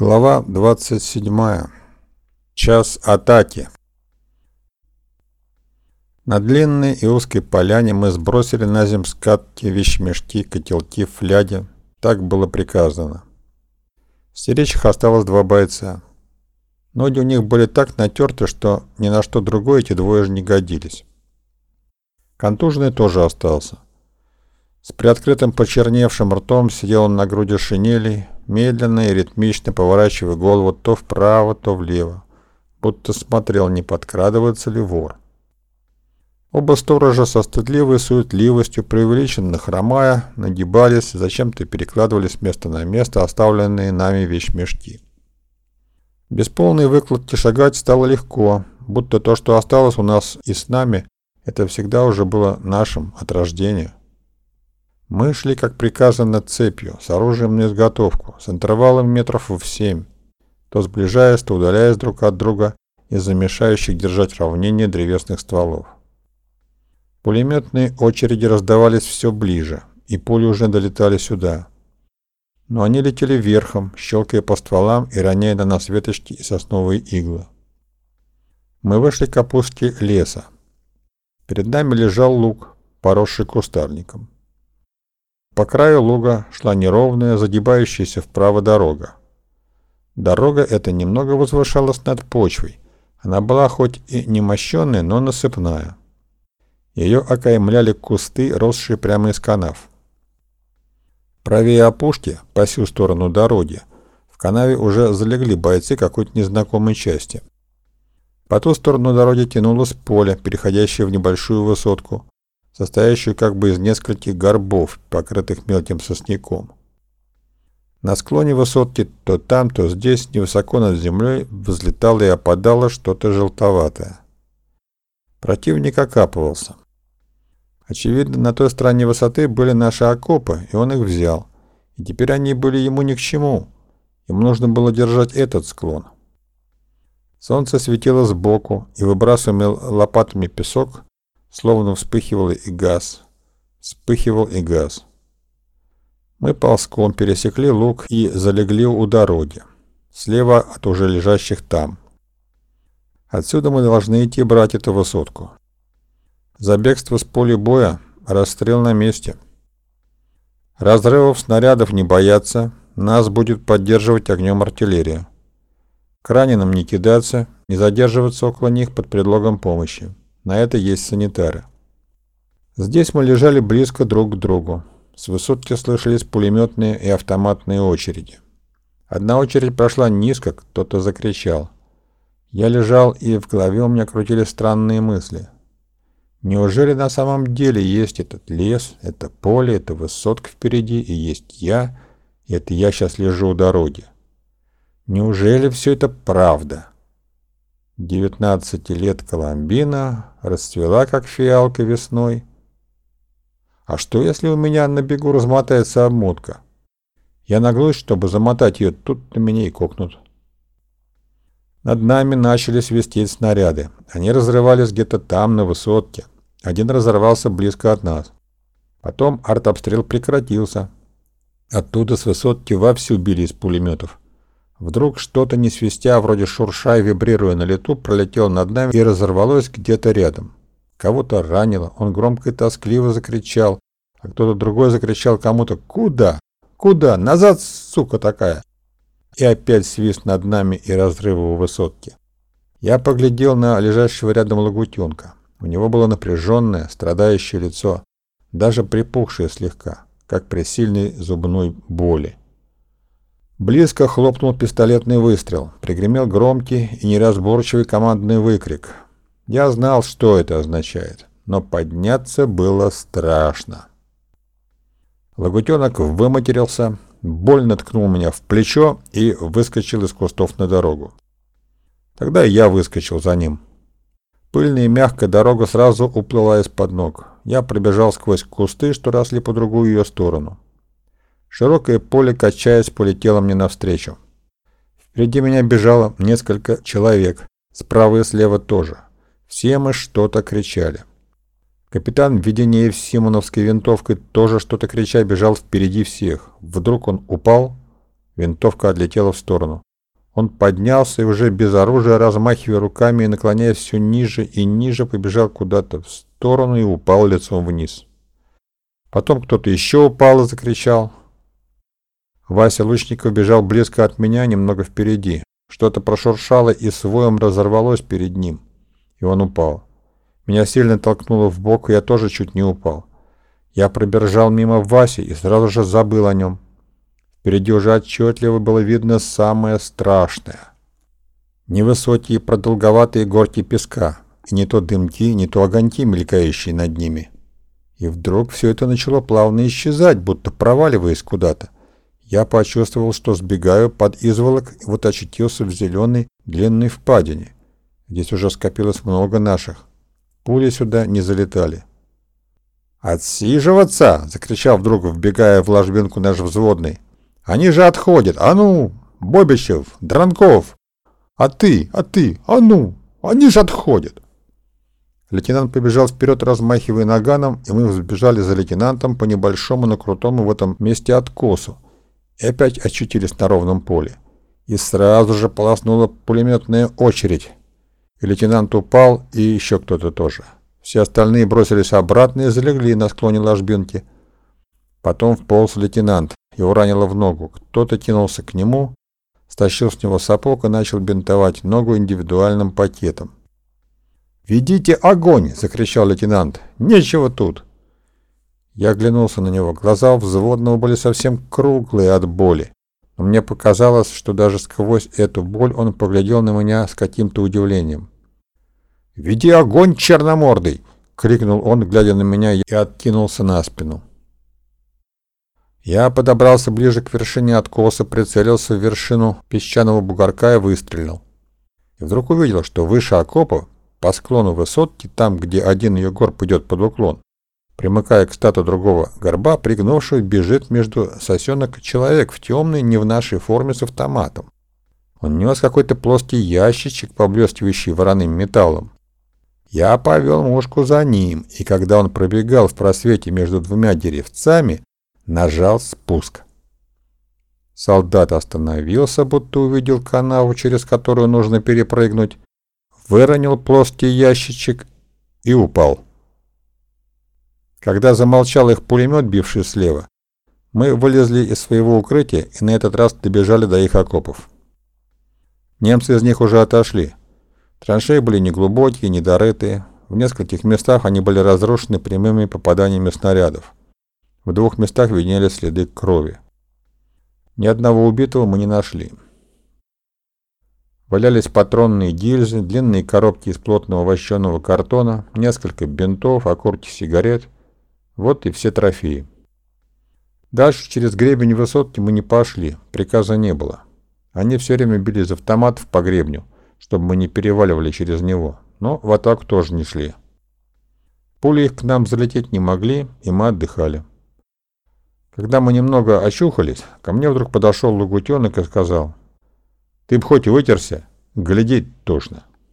Глава 27. Час атаки. На длинной и узкой поляне мы сбросили на земь скатки, вещмешки, котелки, фляги. Так было приказано. Стеречь их осталось два бойца. Ноги у них были так натерты, что ни на что другое эти двое же не годились. Контужный тоже остался. С приоткрытым почерневшим ртом сидел он на груди шинелей, медленно и ритмично поворачивая голову то вправо, то влево, будто смотрел, не подкрадывается ли вор. Оба сторожа со стыдливой суетливостью, преувеличенно хромая, нагибались, зачем-то перекладывали с места на место оставленные нами вещмешки. Без полной выкладки шагать стало легко, будто то, что осталось у нас и с нами, это всегда уже было нашим от рождения. Мы шли, как приказано, цепью, с оружием на изготовку, с интервалом метров в семь, то сближаясь, то удаляясь друг от друга из-за держать равнение древесных стволов. Пулеметные очереди раздавались все ближе, и пули уже долетали сюда. Но они летели верхом, щелкая по стволам и роняя на нас веточки и сосновые иглы. Мы вышли к опушке леса. Перед нами лежал луг, поросший кустарником. По краю луга шла неровная, загибающаяся вправо дорога. Дорога эта немного возвышалась над почвой. Она была хоть и не мощенная, но насыпная. Ее окаймляли кусты, росшие прямо из канав. Правее опушки, по всю сторону дороги, в канаве уже залегли бойцы какой-то незнакомой части. По ту сторону дороги тянулось поле, переходящее в небольшую высотку, состоящую как бы из нескольких горбов, покрытых мелким сосняком. На склоне высотки то там, то здесь, невысоко над землей, взлетало и опадало что-то желтоватое. Противник окапывался. Очевидно, на той стороне высоты были наши окопы, и он их взял. И теперь они были ему ни к чему. Ему нужно было держать этот склон. Солнце светило сбоку, и выбрасывая лопатами песок, Словно вспыхивал и газ. Вспыхивал и газ. Мы ползком пересекли луг и залегли у дороги. Слева от уже лежащих там. Отсюда мы должны идти брать эту высотку. За бегство с поля боя расстрел на месте. Разрывов снарядов не бояться, нас будет поддерживать огнем артиллерия. К раненым не кидаться, не задерживаться около них под предлогом помощи. На это есть санитары. Здесь мы лежали близко друг к другу. С высотки слышались пулеметные и автоматные очереди. Одна очередь прошла низко, кто-то закричал. Я лежал, и в голове у меня крутились странные мысли. Неужели на самом деле есть этот лес, это поле, это высотка впереди, и есть я, и это я сейчас лежу у дороги? Неужели все это правда? 19 лет Коломбина расцвела, как фиалка весной. А что, если у меня на бегу размотается обмотка? Я нагнусь, чтобы замотать ее, тут на меня и кокнут. Над нами начали свистеть снаряды. Они разрывались где-то там, на высотке. Один разорвался близко от нас. Потом артобстрел прекратился. Оттуда с высотки вовсю били из пулеметов. Вдруг что-то не свистя, вроде шурша и вибрируя на лету, пролетело над нами и разорвалось где-то рядом. Кого-то ранило, он громко и тоскливо закричал, а кто-то другой закричал кому-то «Куда? Куда? Назад, сука такая!» И опять свист над нами и разрывы у высотки. Я поглядел на лежащего рядом лагутенка. У него было напряженное, страдающее лицо, даже припухшее слегка, как при сильной зубной боли. Близко хлопнул пистолетный выстрел. Пригремел громкий и неразборчивый командный выкрик. Я знал, что это означает, но подняться было страшно. Лагутенок выматерился, больно ткнул меня в плечо и выскочил из кустов на дорогу. Тогда я выскочил за ним. Пыльная и мягкая дорога сразу уплыла из-под ног. Я пробежал сквозь кусты, что росли по другую ее сторону. Широкое поле, качаясь, полетело мне навстречу. Впереди меня бежало несколько человек, справа и слева тоже. Все мы что-то кричали. Капитан Веденеев с Симоновской винтовкой тоже что-то крича бежал впереди всех. Вдруг он упал, винтовка отлетела в сторону. Он поднялся и уже без оружия, размахивая руками и наклоняясь все ниже и ниже, побежал куда-то в сторону и упал лицом вниз. Потом кто-то еще упал и закричал. Вася Лучников бежал близко от меня, немного впереди. Что-то прошуршало и своем разорвалось перед ним, и он упал. Меня сильно толкнуло в бок, и я тоже чуть не упал. Я пробежал мимо Васи и сразу же забыл о нем. Впереди уже отчетливо было видно самое страшное. Невысокие продолговатые горки песка, и не то дымки, не то огоньки, мелькающие над ними. И вдруг все это начало плавно исчезать, будто проваливаясь куда-то. Я почувствовал, что сбегаю под изволок и вот очутился в зеленой длинной впадине. Здесь уже скопилось много наших. Пули сюда не залетали. «Отсиживаться!» — закричал вдруг, вбегая в ложбинку наш взводный. «Они же отходят! А ну! Бобичев! Дранков! А ты! А ты! А ну! Они же отходят!» Лейтенант побежал вперед, размахивая наганом, и мы взбежали за лейтенантом по небольшому, но крутому в этом месте откосу, и опять очутились на ровном поле. И сразу же полоснула пулеметная очередь. И лейтенант упал, и еще кто-то тоже. Все остальные бросились обратно и залегли на склоне ложбинки. Потом вполз лейтенант. Его ранило в ногу. Кто-то кинулся к нему, стащил с него сапог и начал бинтовать ногу индивидуальным пакетом. «Ведите огонь!» — закричал лейтенант. «Нечего тут!» Я оглянулся на него. Глаза взводного были совсем круглые от боли. Но мне показалось, что даже сквозь эту боль он поглядел на меня с каким-то удивлением. «Веди огонь, черномордый!» — крикнул он, глядя на меня, и откинулся на спину. Я подобрался ближе к вершине откоса, прицелился в вершину песчаного бугорка и выстрелил. И вдруг увидел, что выше окопа, по склону высотки, там, где один ее горб идет под уклон, Примыкая к стату другого горба, пригнувшись, бежит между сосенок человек в темной, не в нашей форме с автоматом. Он нес какой-то плоский ящичек, поблескивающий вороным металлом. Я повел мушку за ним, и когда он пробегал в просвете между двумя деревцами, нажал спуск. Солдат остановился, будто увидел канаву, через которую нужно перепрыгнуть, выронил плоский ящичек и упал. Когда замолчал их пулемет, бивший слева, мы вылезли из своего укрытия и на этот раз добежали до их окопов. Немцы из них уже отошли. Траншеи были неглубокие, недорытые. В нескольких местах они были разрушены прямыми попаданиями снарядов. В двух местах виднелись следы крови. Ни одного убитого мы не нашли. Валялись патронные гильзы, длинные коробки из плотного вощеного картона, несколько бинтов, окурки сигарет — вот и все трофеи. Дальше через гребень высотки мы не пошли, приказа не было. Они все время били из автоматов по гребню, чтобы мы не переваливали через него, но в атаку тоже не шли. Пули их к нам залететь не могли, и мы отдыхали. Когда мы немного очухались, ко мне вдруг подошел Лугутенок и сказал, «Ты б хоть вытерся, глядеть тошно».